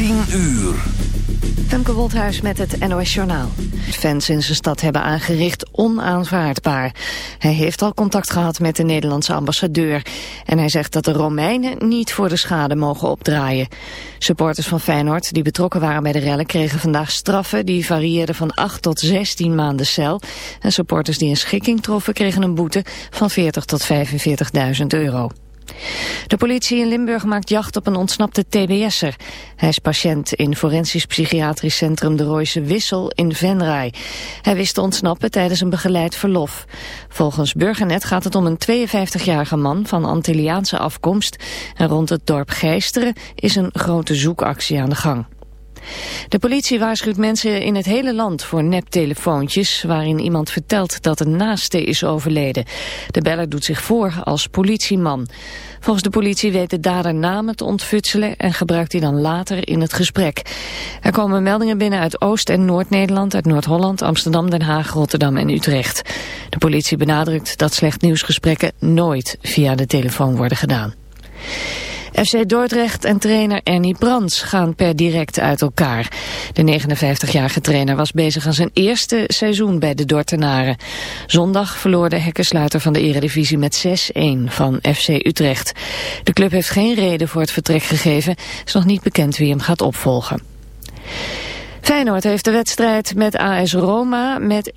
10 uur. Femke Wolthuis met het NOS Journaal. Fans in zijn stad hebben aangericht onaanvaardbaar. Hij heeft al contact gehad met de Nederlandse ambassadeur. En hij zegt dat de Romeinen niet voor de schade mogen opdraaien. Supporters van Feyenoord die betrokken waren bij de rellen... kregen vandaag straffen die varieerden van 8 tot 16 maanden cel. En supporters die een schikking troffen kregen een boete van 40 tot 45.000 euro. De politie in Limburg maakt jacht op een ontsnapte TBS'er. Hij is patiënt in forensisch psychiatrisch centrum De Royse Wissel in Venray. Hij wist te ontsnappen tijdens een begeleid verlof. Volgens Burgernet gaat het om een 52-jarige man van Antilliaanse afkomst. En rond het dorp Geisteren is een grote zoekactie aan de gang. De politie waarschuwt mensen in het hele land voor neptelefoontjes... waarin iemand vertelt dat een naaste is overleden. De beller doet zich voor als politieman. Volgens de politie weet de dader namen te ontfutselen... en gebruikt die dan later in het gesprek. Er komen meldingen binnen uit Oost- en Noord-Nederland... uit Noord-Holland, Amsterdam, Den Haag, Rotterdam en Utrecht. De politie benadrukt dat slecht nieuwsgesprekken nooit via de telefoon worden gedaan. FC Dordrecht en trainer Ernie Brands gaan per direct uit elkaar. De 59-jarige trainer was bezig aan zijn eerste seizoen bij de Dordtenaren. Zondag verloor de hekkensluiter van de eredivisie met 6-1 van FC Utrecht. De club heeft geen reden voor het vertrek gegeven. is nog niet bekend wie hem gaat opvolgen. Feyenoord heeft de wedstrijd met AS Roma met 1-1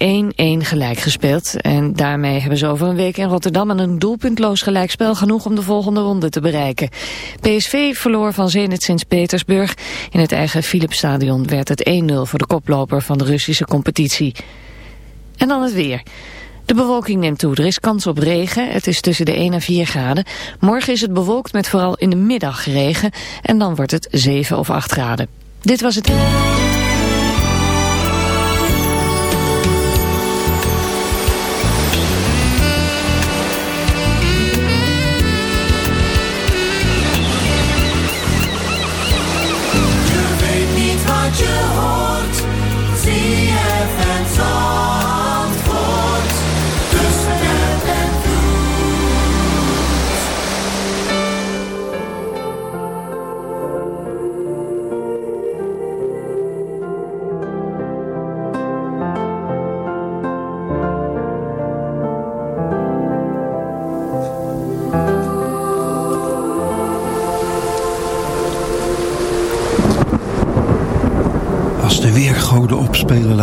gelijk gespeeld. En daarmee hebben ze over een week in Rotterdam een doelpuntloos gelijkspel genoeg om de volgende ronde te bereiken. PSV verloor van Zenit Sint-Petersburg. In het eigen Philipsstadion werd het 1-0 voor de koploper van de Russische competitie. En dan het weer. De bewolking neemt toe. Er is kans op regen. Het is tussen de 1 en 4 graden. Morgen is het bewolkt met vooral in de middag regen. En dan wordt het 7 of 8 graden. Dit was het...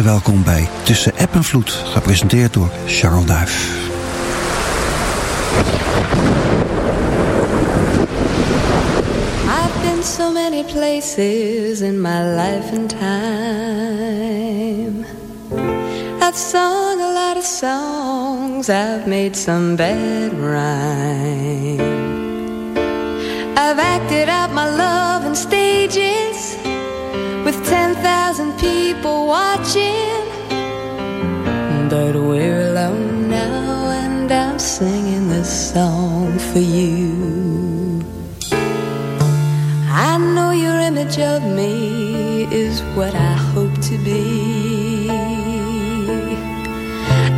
Harte welkom bij Tussen App en Vloed, gepresenteerd door Charles Duif. I've been so many places in my life and time. I've sung a lot of songs, I've made some bad rhyme. I've acted out my love in stages with 10,000 people watching. But we're alone now, and I'm singing this song for you. I know your image of me is what I hope to be.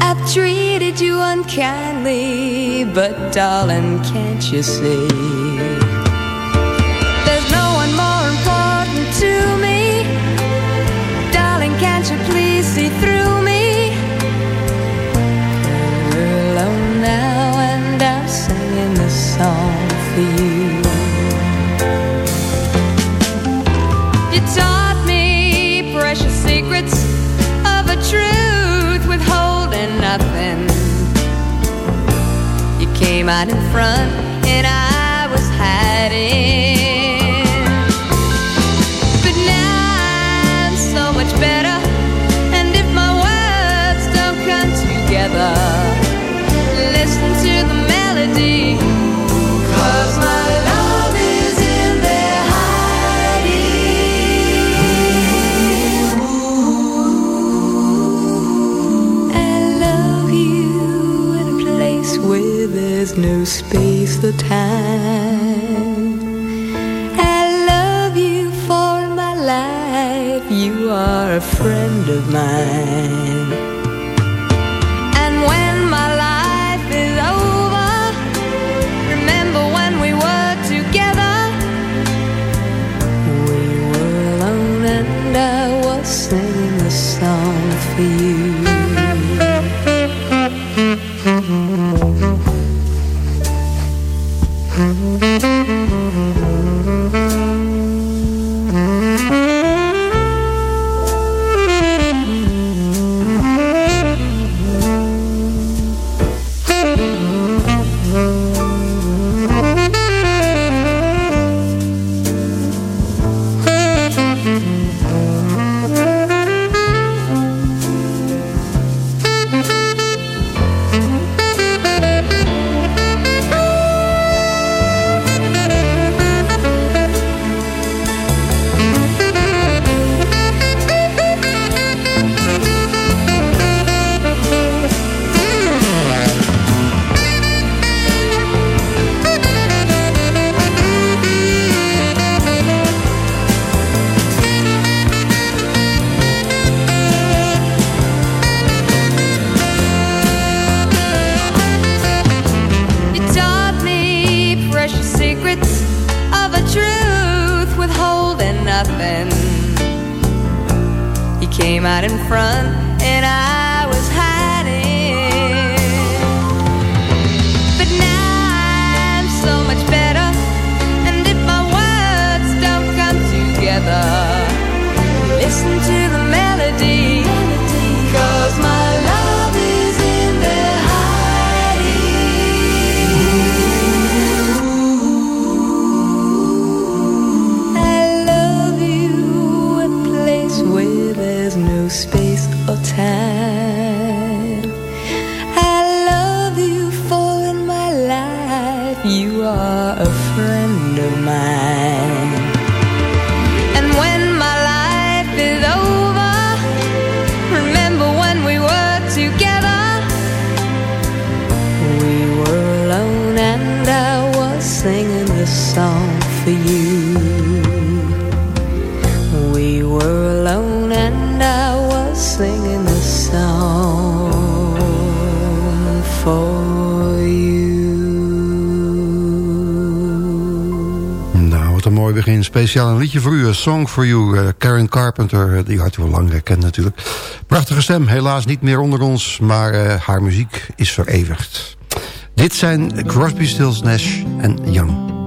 I've treated you unkindly, but darling, can't you see? see came out in front, the time. I love you for my life, you are a friend of mine. begin. Speciaal een liedje voor u, een Song for You. Eh, Karen Carpenter, eh, die hart wel lang herkend natuurlijk. Prachtige stem, helaas niet meer onder ons, maar eh, haar muziek is verevigd. Dit zijn Crosby, Stills, Nash en Young.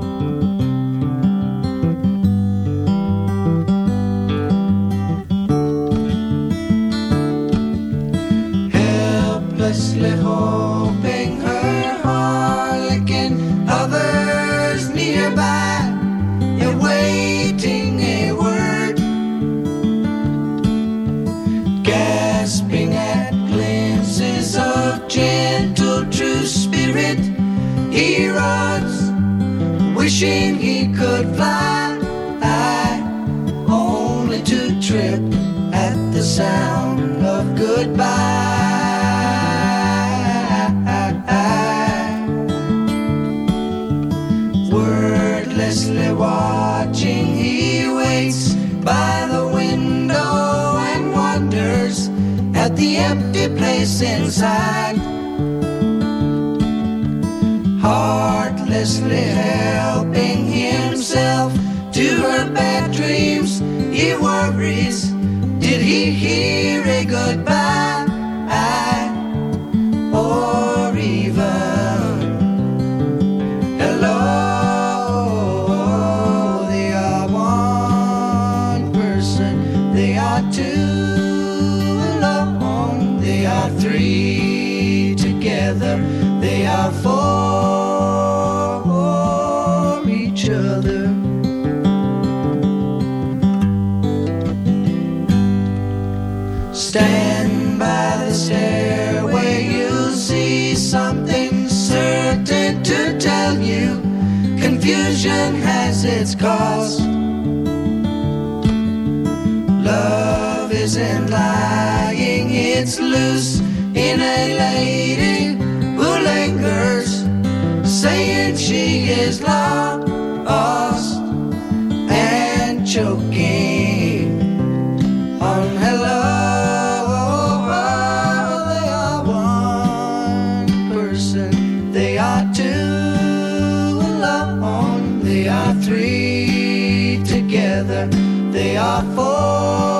worries? Did he hear a goodbye? its cause Love isn't lying, it's loose in a lady who lingers, saying she is lost. They are four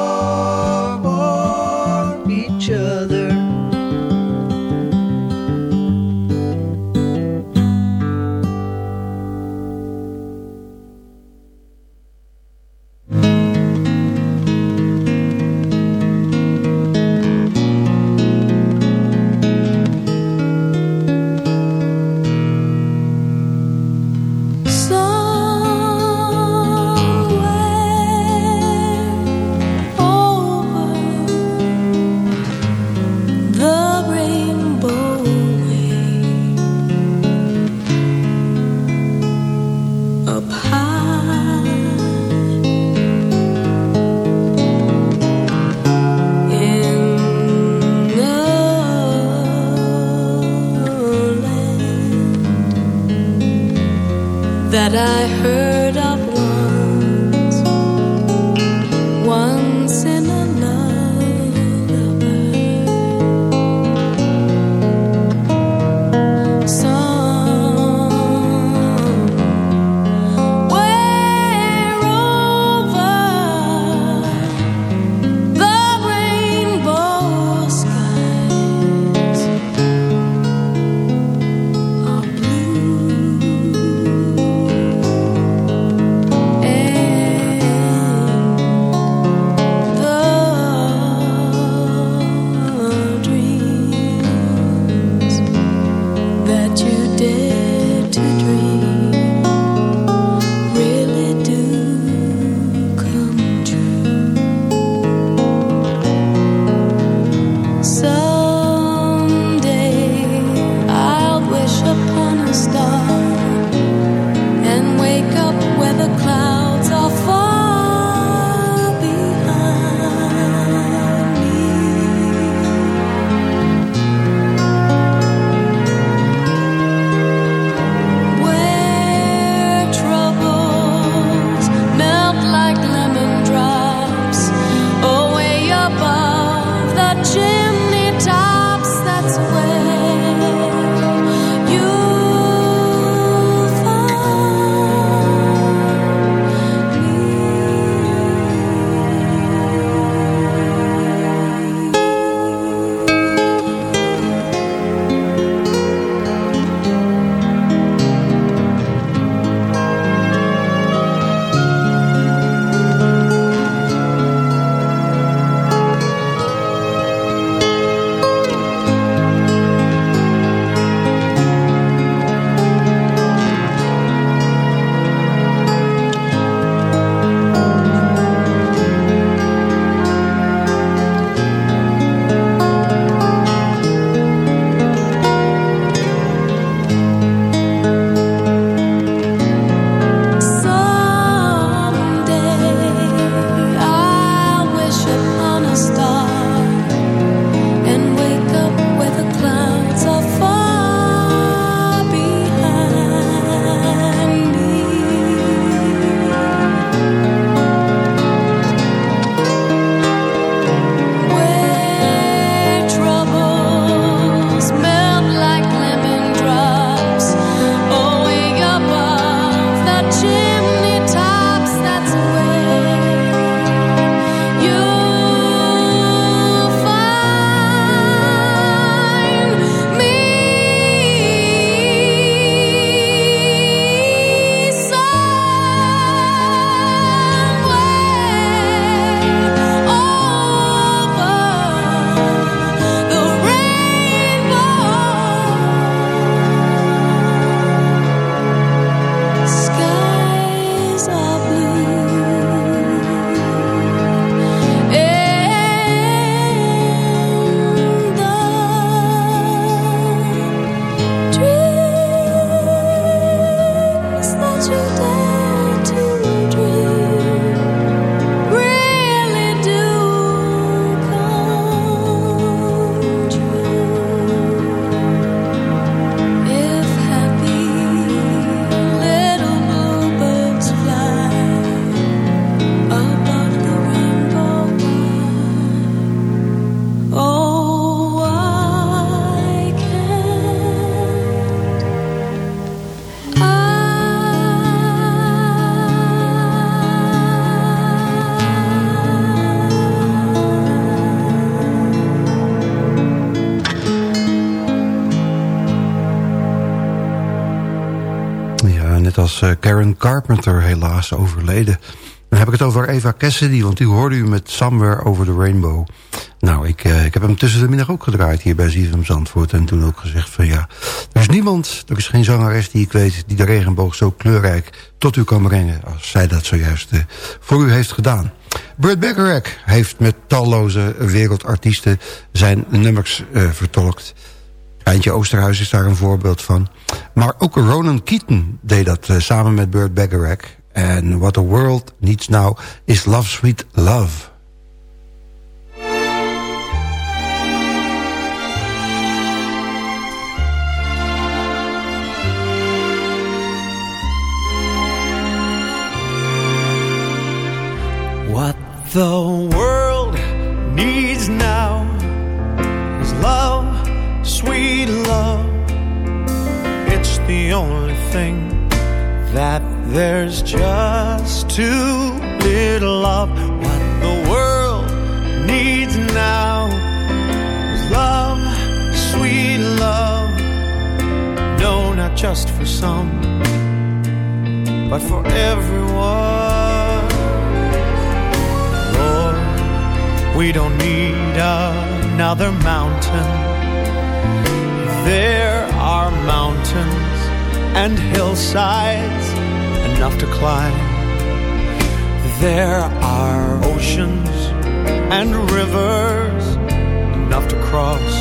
Helaas overleden. Dan heb ik het over Eva Cassidy, want die hoorde u met Somewhere Over the Rainbow. Nou, ik, uh, ik heb hem tussen de middag ook gedraaid hier bij ZFM Zandvoort. En toen ook gezegd van ja, er is niemand, er is geen zangeres die ik weet... die de regenboog zo kleurrijk tot u kan brengen... als zij dat zojuist uh, voor u heeft gedaan. Burt Bacharach heeft met talloze wereldartiesten zijn nummers uh, vertolkt... Eindje Oosterhuis is daar een voorbeeld van. Maar ook Ronan Keaton deed dat uh, samen met Burt Bacharach. En What the World Needs Now is Love Sweet Love. What the world needs sweet love. It's the only thing that there's just too little of. What the world needs now is love, sweet love. No, not just for some, but for everyone. Lord, we don't need another mountain there are mountains and hillsides enough to climb. There are oceans and rivers enough to cross,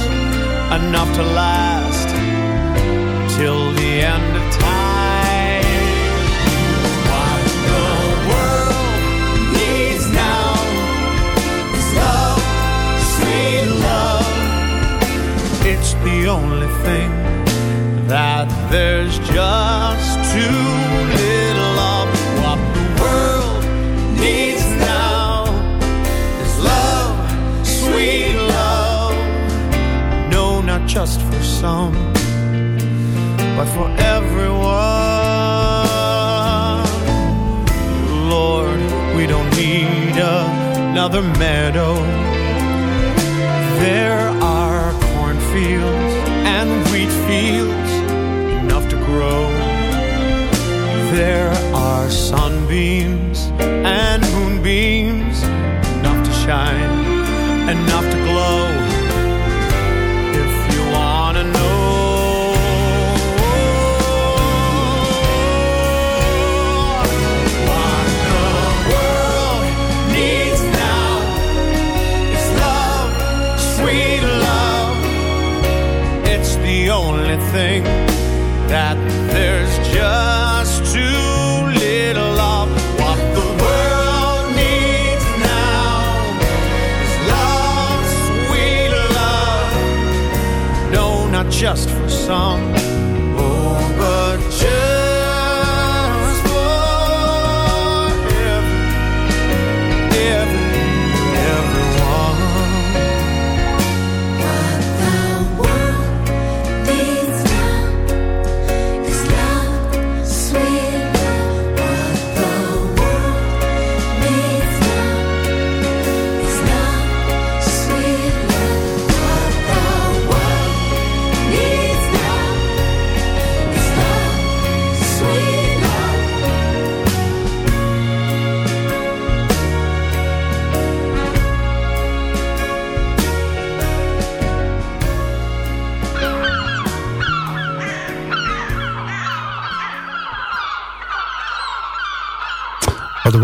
enough to last till the end of time. The only thing that there's just too little of what the world needs now is love, sweet love. No, not just for some, but for everyone. Lord, we don't need another meadow. There cornfields and wheat fields enough to grow. There are sunbeams and moonbeams enough to shine, enough to glow. Thing that there's just too little of. What the world needs now is love, sweet love. No, not just for some,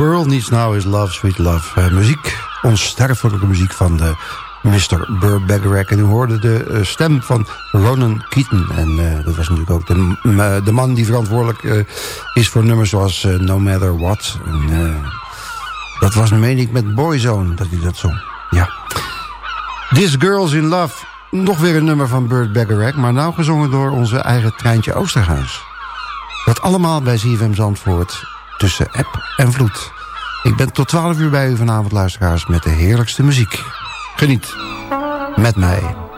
world needs now is love, sweet love. Uh, muziek, onsterfelijke muziek van de Mr. Burr Bacharach. En u hoorde de uh, stem van Ronan Keaton. En dat was natuurlijk ook de, man die verantwoordelijk is voor nummers zoals No Matter What. En, dat was, meen ik, met Boyzone dat hij dat zong. Ja. This Girl's in Love. Nog weer een nummer van Burt Bacharach. Maar nou gezongen door onze eigen Treintje Oosterhuis. Dat allemaal bij ZFM Zandvoort tussen app en vloed. Ik ben tot 12 uur bij u vanavond, luisteraars, met de heerlijkste muziek. Geniet. Met mij.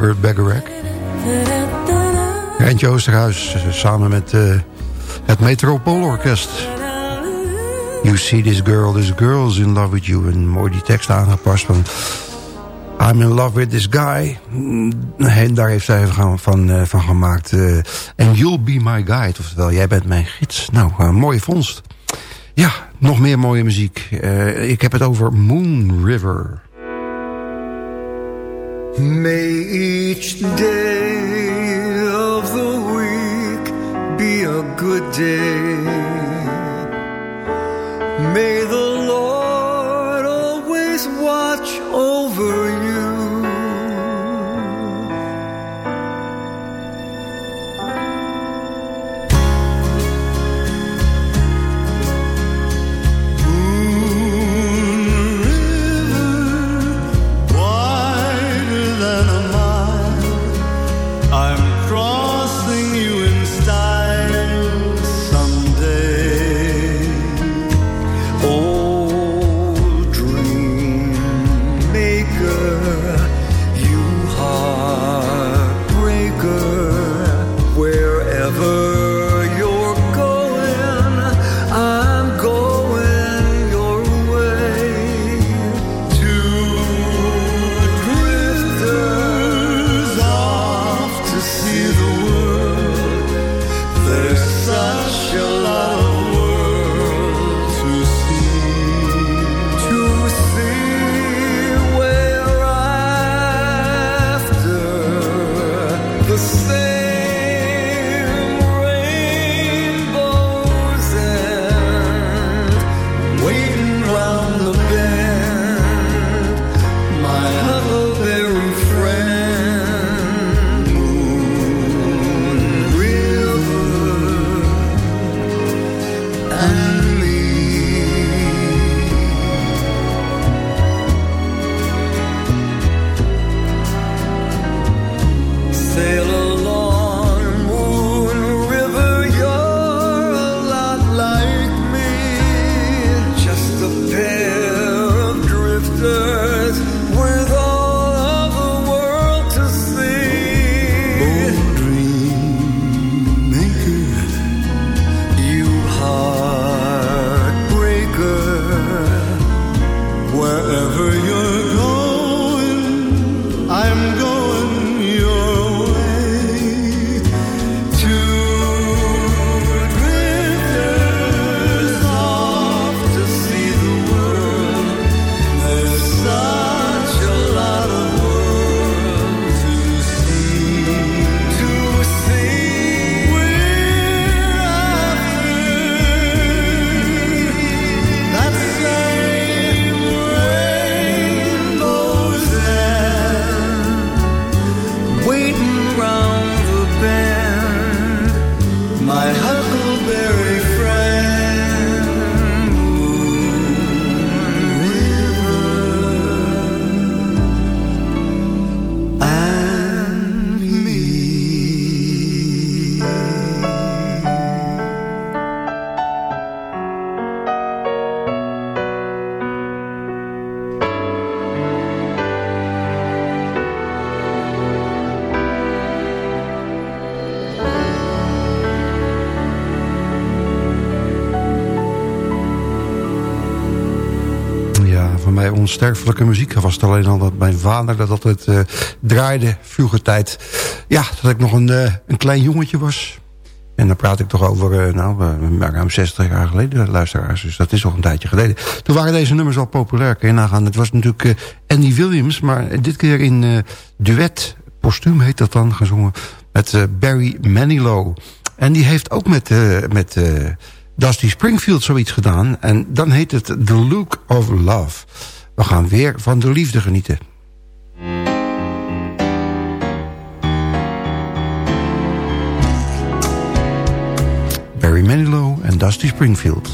Burt Bacharach. Eindje Oosterhuis eh, samen met uh, het Metropoolorkest. You see this girl, this girl's in love with you. En mooi die tekst aangepast van... I'm in love with this guy. En daar heeft hij van, van, uh, van gemaakt. Uh, you'll be my guide. Oftewel, jij bent mijn gids. Nou, een mooie vondst. Ja, nog meer mooie muziek. Ik heb het over Moon River. May each day of the week be a good day. May the onsterfelijke muziek. was het alleen al dat mijn vader dat altijd uh, draaide, vroeger tijd. Ja, dat ik nog een, uh, een klein jongetje was. En dan praat ik toch over, uh, nou, ruim 60 jaar geleden, luisteraars. Dus dat is nog een tijdje geleden. Toen waren deze nummers al populair, kun je nagaan. Het was natuurlijk Andy Williams, maar dit keer in duet, postuum heet dat dan, gezongen... met Barry Manilow. En die heeft ook met... met Dusty Springfield zoiets gedaan. En dan heet het The Look of Love. We gaan weer van de liefde genieten. Barry Manilow en Dusty Springfield.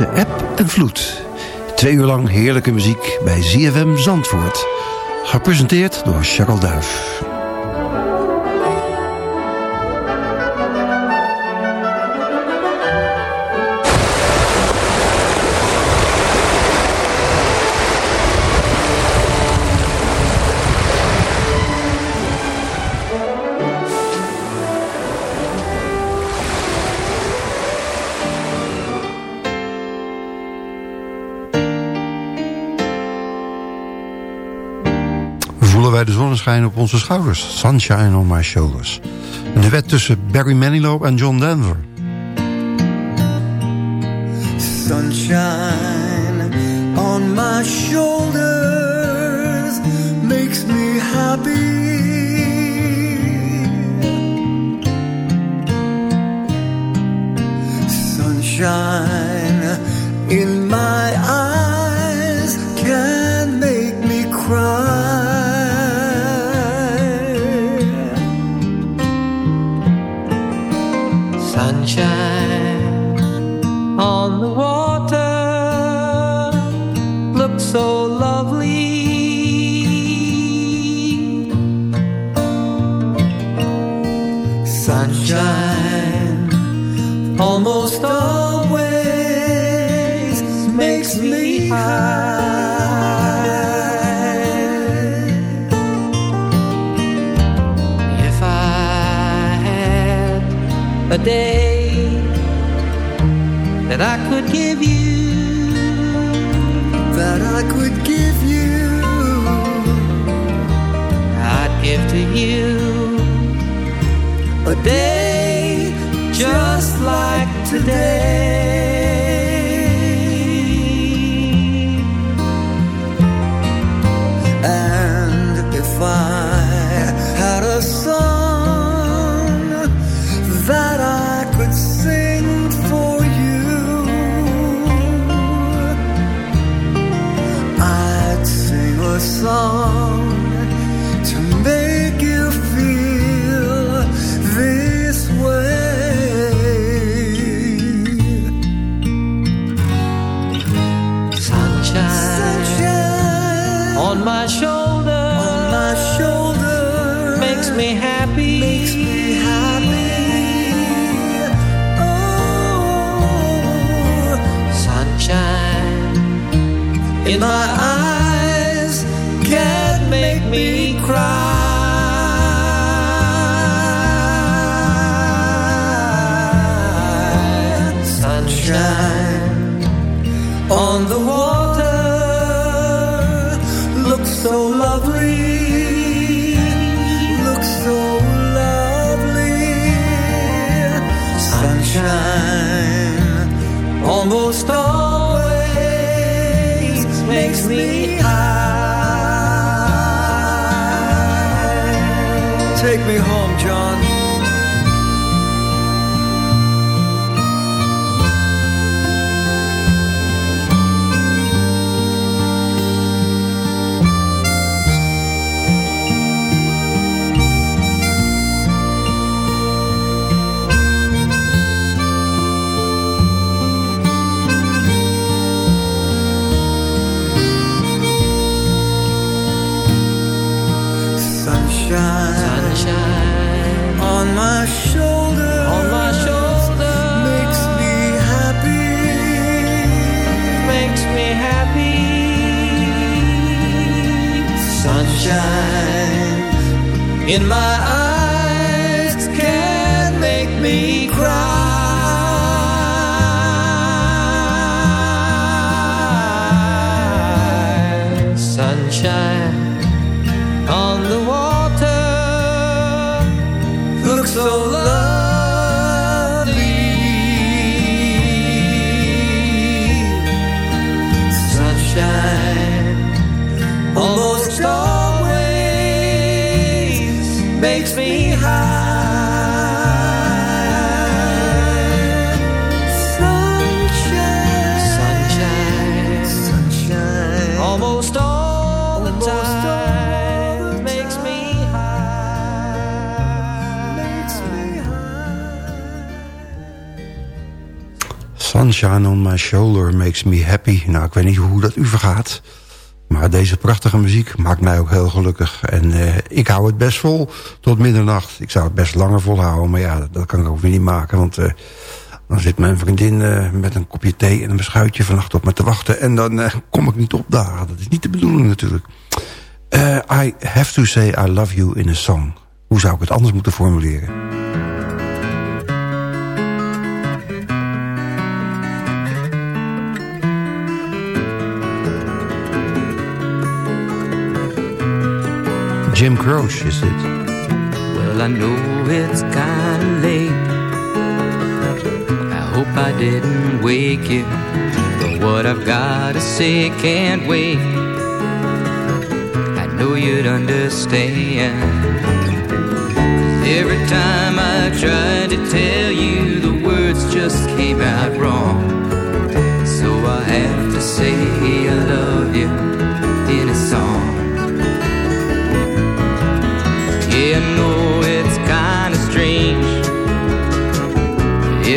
Tussen app en vloed. Twee uur lang heerlijke muziek bij ZFM Zandvoort. Gepresenteerd door Charles Duif. De zonneschijn op onze schouders. Sunshine on my shoulders. De wet tussen Barry Manilow en John Denver. Sunshine on my shoulders makes me happy. Sunshine in my eyes day Sunshine on the water looks so lovely. Sunshine on my shoulder makes me happy. Nou, ik weet niet hoe dat u vergaat. Maar deze prachtige muziek maakt mij ook heel gelukkig. En uh, ik hou het best vol tot middernacht. Ik zou het best langer volhouden. Maar ja, dat kan ik ook weer niet maken. Want uh, dan zit mijn vriendin uh, met een kopje thee en een beschuitje vannacht op me te wachten. En dan kom ik niet opdagen. Dat is niet de bedoeling natuurlijk. I have to say I love you in a song. Hoe zou ik het anders moeten formuleren? Jim Croce, is it? Well, I know it's kinda late. I hope I didn't wake you. But what I've gotta say can't wait. I know you'd understand. Every time I tried to tell you, the words just came out wrong. So I have to say I love you in a song.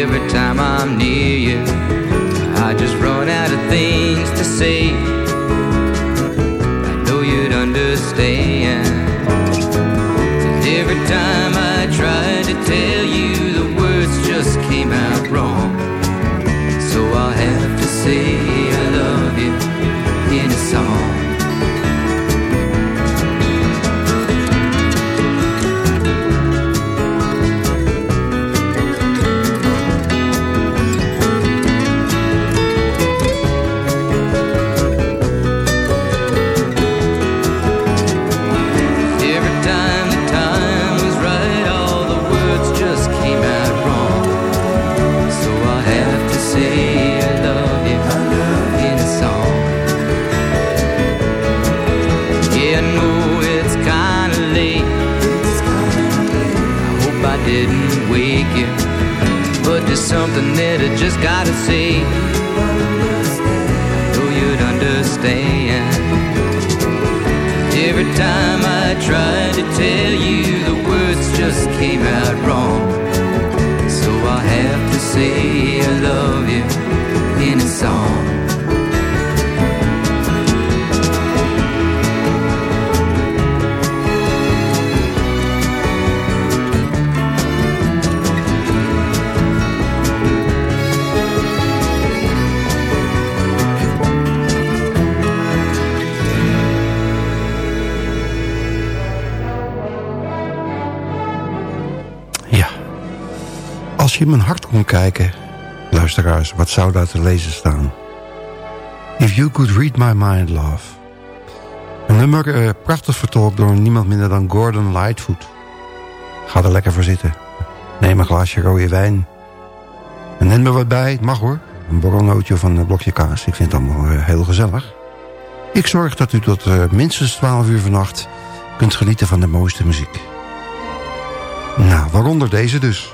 Every time I'm near you, I just run out of things to say. Something that I just gotta say. Know you'd understand. Every time I tried to tell you, the words just came out wrong. So I have to say I love you in a song. Als je in mijn hart kon kijken, luisteraars, wat zou daar te lezen staan? If you could read my mind, love. Een nummer uh, prachtig vertolkt door niemand minder dan Gordon Lightfoot. Ga er lekker voor zitten. Neem een glaasje rode wijn. En neem er wat bij, het mag hoor. Een borrelnootje of een blokje kaas. Ik vind het allemaal uh, heel gezellig. Ik zorg dat u tot minstens 12 uur vannacht kunt genieten van de mooiste muziek. Nou, waaronder deze dus.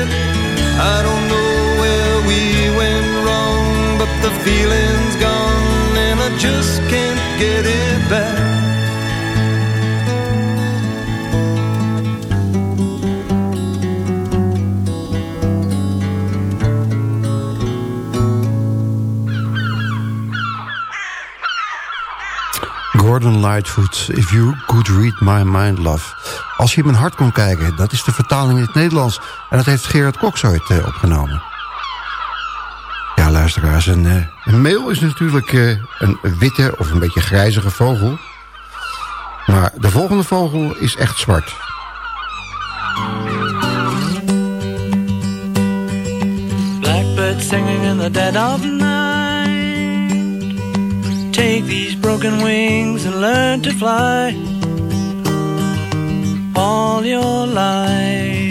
Feeling's gone, and I just can't get it back. Gordon Lightfoot, If You Could Read My Mind, Love. Als je in mijn hart kon kijken, dat is de vertaling in het Nederlands. En dat heeft Gerard Cox ooit uh, opgenomen. Luisteraars, een, uh, een mail is natuurlijk uh, een witte of een beetje grijzige vogel. Maar de volgende vogel is echt zwart. Blackbird singing in the dead of night Take these broken wings and learn to fly all your life.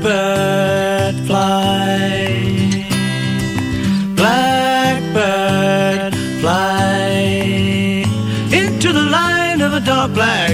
Blackbird fly. Blackbird fly into the line of a dark black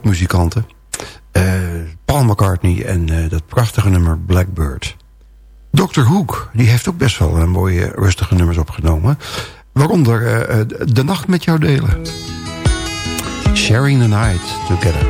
popmuzikanten. Eh, Paul McCartney en eh, dat prachtige nummer Blackbird. Dr. Hoek, die heeft ook best wel een mooie rustige nummers opgenomen. Waaronder eh, eh, De Nacht met jou delen. Sharing the Night Together.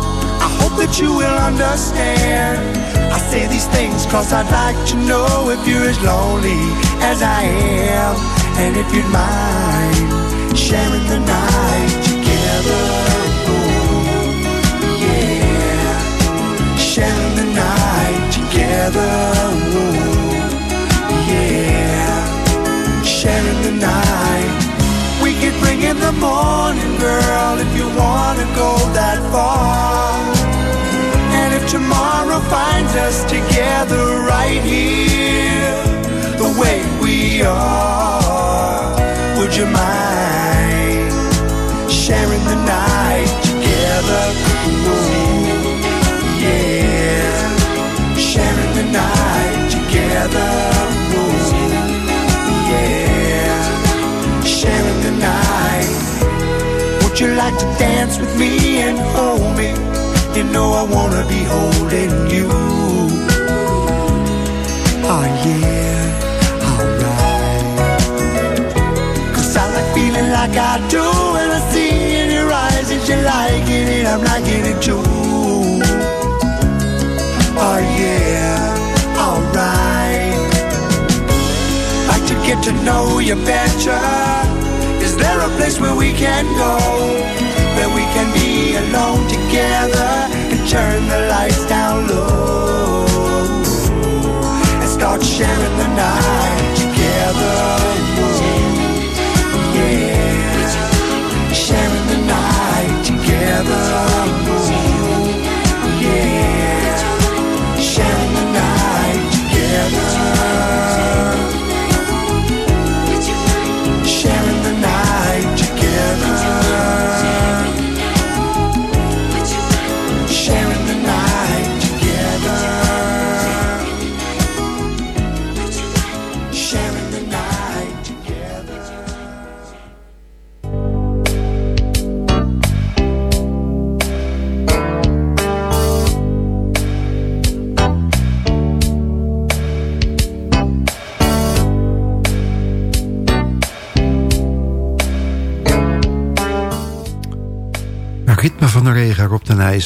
that you will understand. I say these things cause I'd like to know if you're as lonely as I am. And if you'd mind sharing the night together. Yeah. Sharing the night together. Yeah. Sharing the night. We could bring in the morning, girl, if you wanna go that far. Tomorrow finds us together right here, the way we are, would you mind sharing the night together? Ooh, yeah, sharing the night together. Yeah, sharing the night. Would you like to dance with me and hold me? You know I wanna be holding you. Oh yeah, alright. Cause I like feeling like I do when I see in your eyes that you're liking it, I'm liking it too. Oh yeah, alright. Like to get to know you better. Is there a place where we can go? Alone together and turn the lights down low and start sharing the night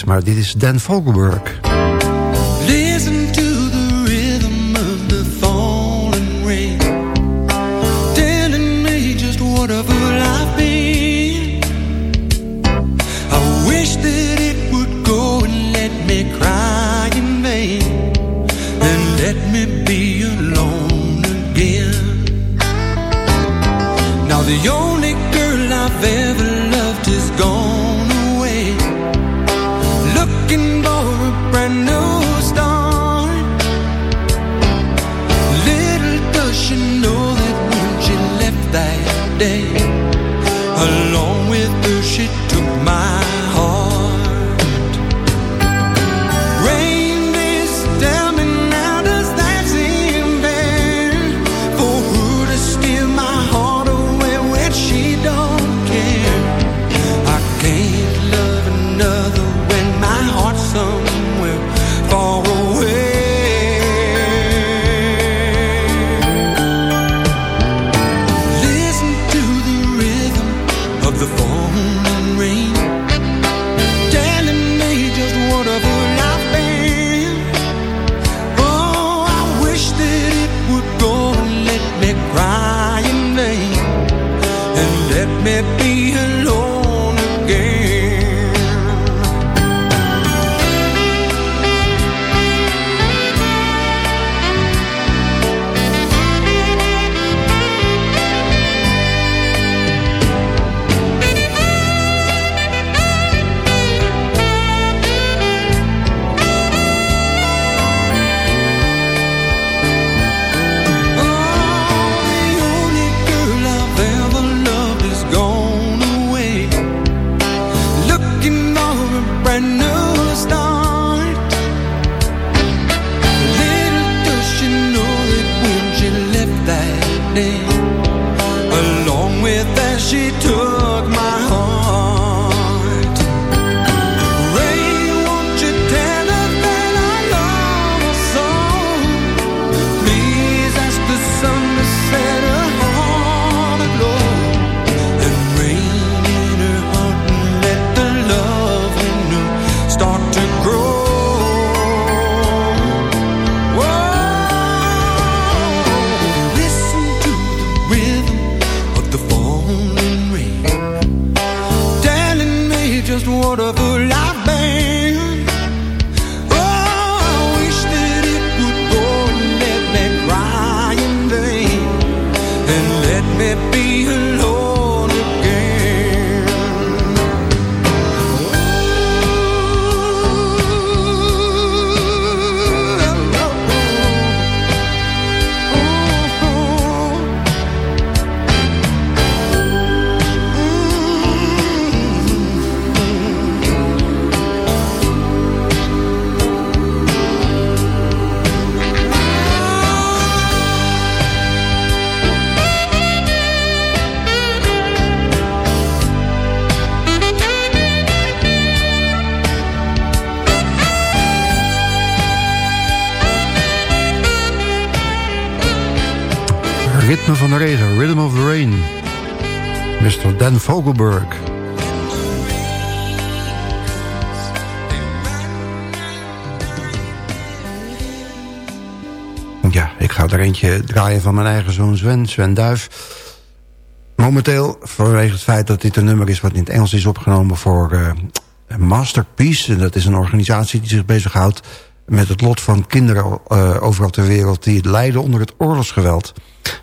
maar dit is Dan Vogelberg. Let alone Ritme van de regen, Rhythm of the Rain. Mr. Dan Vogelberg. Ja, ik ga er eentje draaien van mijn eigen zoon Sven, Sven Duif. Momenteel, vanwege het feit dat dit een nummer is... wat in het Engels is opgenomen voor eh, Masterpiece. En dat is een organisatie die zich bezighoudt met het lot van kinderen uh, overal ter wereld... die lijden onder het oorlogsgeweld.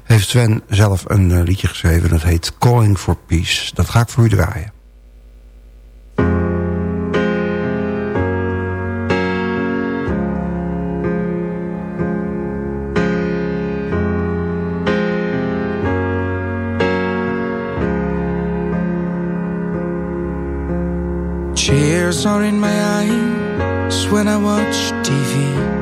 Heeft Sven zelf een uh, liedje geschreven. Dat heet Calling for Peace. Dat ga ik voor u draaien. Tears are in my eyes when I watch TV.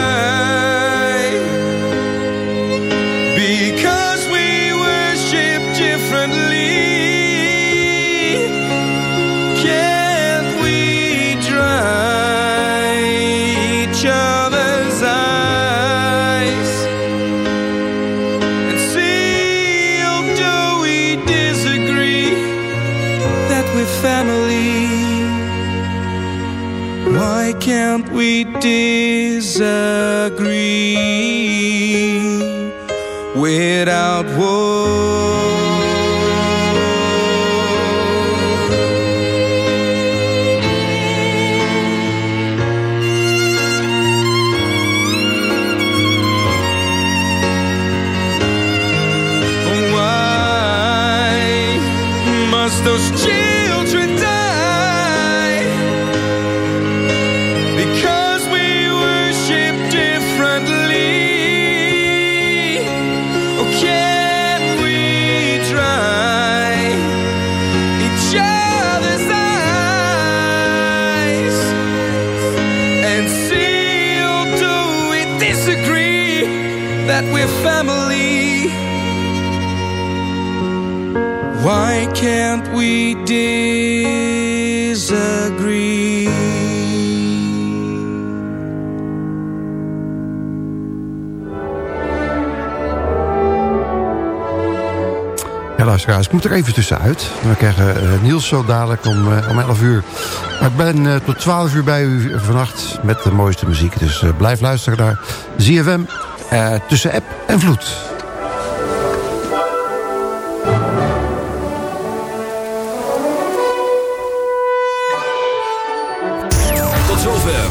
Disagree without war? Can't we disagree? Ja, luisteraars, ik moet er even tussenuit. We krijgen uh, Niels zo dadelijk om, uh, om 11 uur. Maar ik ben uh, tot 12 uur bij u vannacht met de mooiste muziek. Dus blijf luisteren naar ZFM tussen app en vloed.